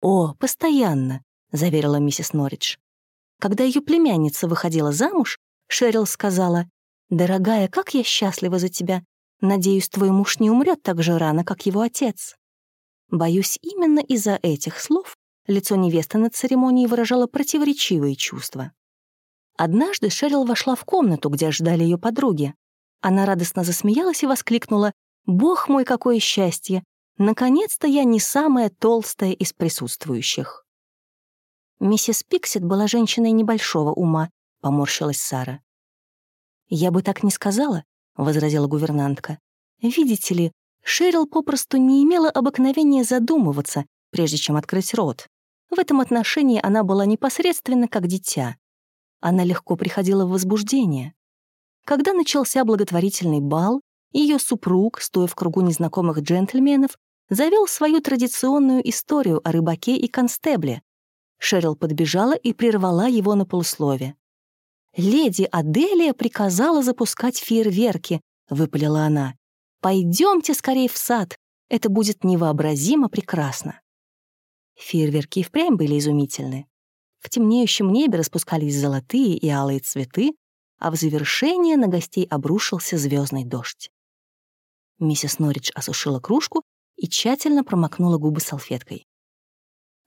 «О, постоянно», — заверила миссис Норридж. Когда ее племянница выходила замуж, Шерил сказала, «Дорогая, как я счастлива за тебя. Надеюсь, твой муж не умрет так же рано, как его отец». Боюсь, именно из-за этих слов Лицо невесты на церемонии выражало противоречивые чувства. Однажды Шерил вошла в комнату, где ждали ее подруги. Она радостно засмеялась и воскликнула «Бог мой, какое счастье! Наконец-то я не самая толстая из присутствующих». Миссис Пиксет была женщиной небольшого ума, поморщилась Сара. «Я бы так не сказала», — возразила гувернантка. «Видите ли, Шерил попросту не имела обыкновения задумываться, прежде чем открыть рот. В этом отношении она была непосредственно как дитя. Она легко приходила в возбуждение. Когда начался благотворительный бал, ее супруг, стоя в кругу незнакомых джентльменов, завел свою традиционную историю о рыбаке и констебле. Шерил подбежала и прервала его на полуслове. «Леди Аделия приказала запускать фейерверки», — выпалила она. «Пойдемте скорее в сад, это будет невообразимо прекрасно». Фейерверки впрямь были изумительны. В темнеющем небе распускались золотые и алые цветы, а в завершение на гостей обрушился звездный дождь. Миссис Норридж осушила кружку и тщательно промокнула губы салфеткой.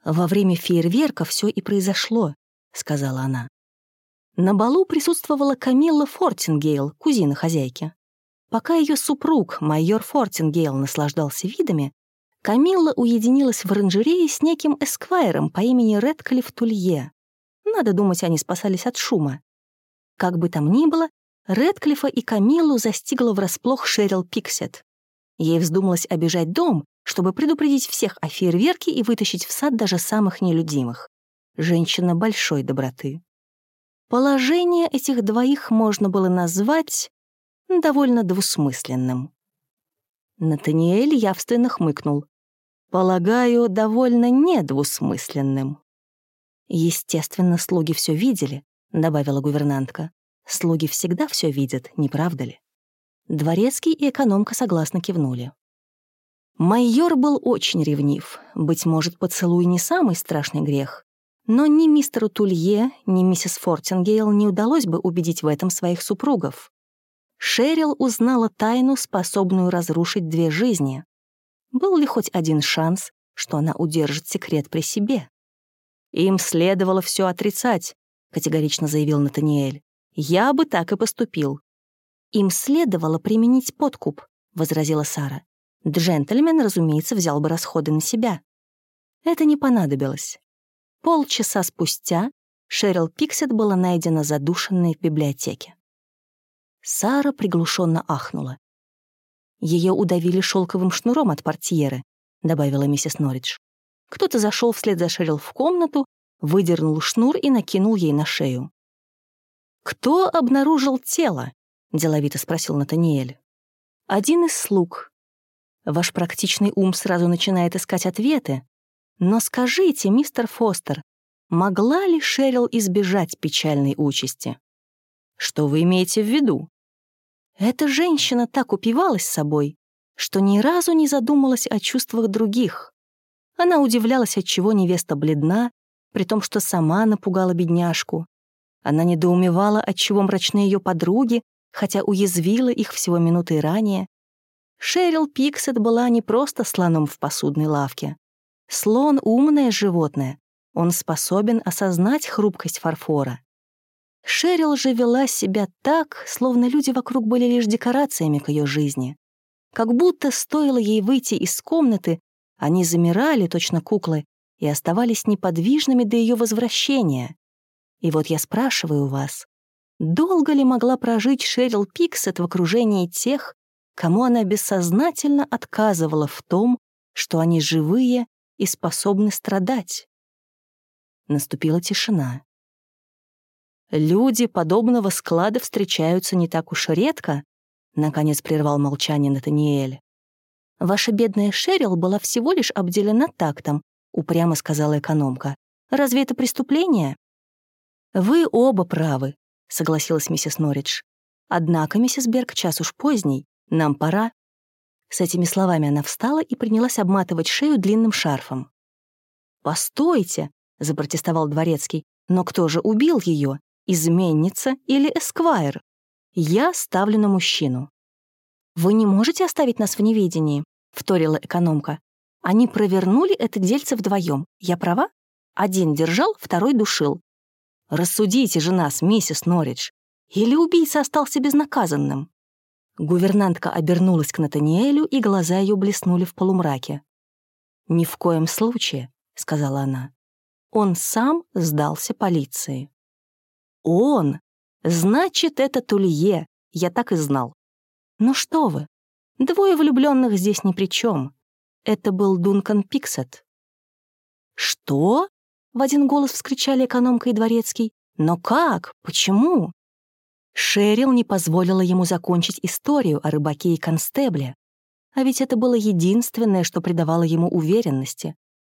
«Во время фейерверка все и произошло», — сказала она. На балу присутствовала Камилла Фортингейл, кузина хозяйки. Пока ее супруг, майор Фортингейл, наслаждался видами, Камилла уединилась в оранжерее с неким эсквайром по имени Редклифф Тулье. Надо думать, они спасались от шума. Как бы там ни было, Редклиффа и Камиллу застигла врасплох Шерил Пиксет. Ей вздумалось обижать дом, чтобы предупредить всех о фейерверке и вытащить в сад даже самых нелюдимых. Женщина большой доброты. Положение этих двоих можно было назвать довольно двусмысленным. Натаниэль явственно хмыкнул полагаю, довольно недвусмысленным. Естественно, слуги все видели, добавила гувернантка. Слуги всегда все видят, не правда ли? Дворецкий и экономка согласно кивнули. Майор был очень ревнив. Быть может, поцелуй не самый страшный грех. Но ни мистеру Тулье, ни миссис Фортингейл не удалось бы убедить в этом своих супругов. Шерил узнала тайну, способную разрушить две жизни. Был ли хоть один шанс, что она удержит секрет при себе? «Им следовало все отрицать», — категорично заявил Натаниэль. «Я бы так и поступил». «Им следовало применить подкуп», — возразила Сара. Джентльмен, разумеется, взял бы расходы на себя. Это не понадобилось. Полчаса спустя Шерил Пиксет была найдена задушенной в библиотеке. Сара приглушенно ахнула. Ее удавили шелковым шнуром от портьеры, добавила миссис Норридж. Кто-то зашел вслед за Шерил в комнату, выдернул шнур и накинул ей на шею. «Кто обнаружил тело?» — деловито спросил Натаниэль. «Один из слуг. Ваш практичный ум сразу начинает искать ответы. Но скажите, мистер Фостер, могла ли Шерил избежать печальной участи?» «Что вы имеете в виду?» Эта женщина так упивалась собой, что ни разу не задумалась о чувствах других. Она удивлялась, отчего невеста бледна, при том, что сама напугала бедняжку. Она недоумевала, отчего мрачны ее подруги, хотя уязвила их всего минутой ранее. Шерил Пиксет была не просто слоном в посудной лавке. Слон — умное животное. Он способен осознать хрупкость фарфора. Шерил же вела себя так, словно люди вокруг были лишь декорациями к ее жизни. Как будто стоило ей выйти из комнаты, они замирали, точно куклы, и оставались неподвижными до ее возвращения. И вот я спрашиваю вас, долго ли могла прожить Шерил Пиксет в окружении тех, кому она бессознательно отказывала в том, что они живые и способны страдать? Наступила тишина. Люди подобного склада встречаются не так уж редко, наконец прервал молчание Натаниэль. Ваша бедная Шерил была всего лишь обделена тактом, упрямо сказала экономка. Разве это преступление? Вы оба правы, согласилась миссис Норридж. Однако, миссис Берг, час уж поздний, нам пора. С этими словами она встала и принялась обматывать шею длинным шарфом. «Постойте!» — запротестовал дворецкий. «Но кто же убил ее? Изменница или эсквайр. Я ставлю на мужчину. «Вы не можете оставить нас в неведении», — вторила экономка. «Они провернули это дельце вдвоем. Я права? Один держал, второй душил. Рассудите же нас, миссис Норридж. Или убийца остался безнаказанным?» Гувернантка обернулась к Натаниэлю, и глаза ее блеснули в полумраке. «Ни в коем случае», — сказала она. «Он сам сдался полиции». Он! Значит, это Тулье. Я так и знал. Ну что вы, двое влюбленных здесь ни при чем. Это был Дункан Пиксет. Что? В один голос вскричали экономка и дворецкий. Но как? Почему? Шерил не позволила ему закончить историю о рыбаке и констебле. А ведь это было единственное, что придавало ему уверенности.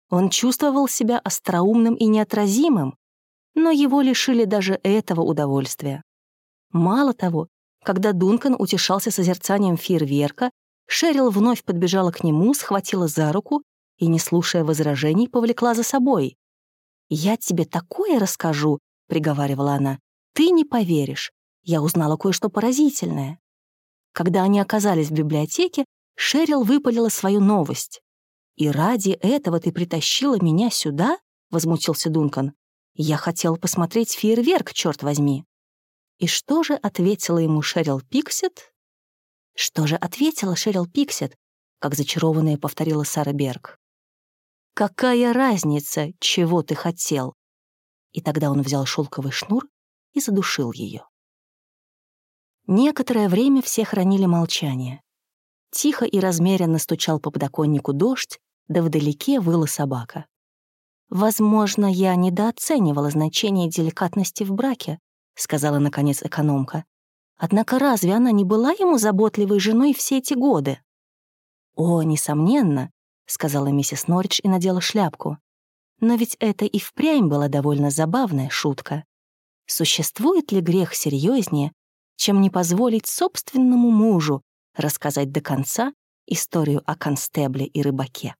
Он чувствовал себя остроумным и неотразимым, но его лишили даже этого удовольствия. Мало того, когда Дункан утешался созерцанием фейерверка, Шерил вновь подбежала к нему, схватила за руку и, не слушая возражений, повлекла за собой. «Я тебе такое расскажу», — приговаривала она, — «ты не поверишь. Я узнала кое-что поразительное». Когда они оказались в библиотеке, Шерил выпалила свою новость. «И ради этого ты притащила меня сюда?» — возмутился Дункан. Я хотел посмотреть фейерверк, черт возьми. И что же ответила ему Шерил Пиксет? Что же ответила Шерил Пиксет, как зачарованная повторила Сара Берг? «Какая разница, чего ты хотел?» И тогда он взял шелковый шнур и задушил ее. Некоторое время все хранили молчание. Тихо и размеренно стучал по подоконнику дождь, да вдалеке выла собака. «Возможно, я недооценивала значение деликатности в браке», сказала, наконец, экономка. «Однако разве она не была ему заботливой женой все эти годы?» «О, несомненно», — сказала миссис Норридж и надела шляпку. «Но ведь это и впрямь была довольно забавная шутка. Существует ли грех серьезнее, чем не позволить собственному мужу рассказать до конца историю о констебле и рыбаке?»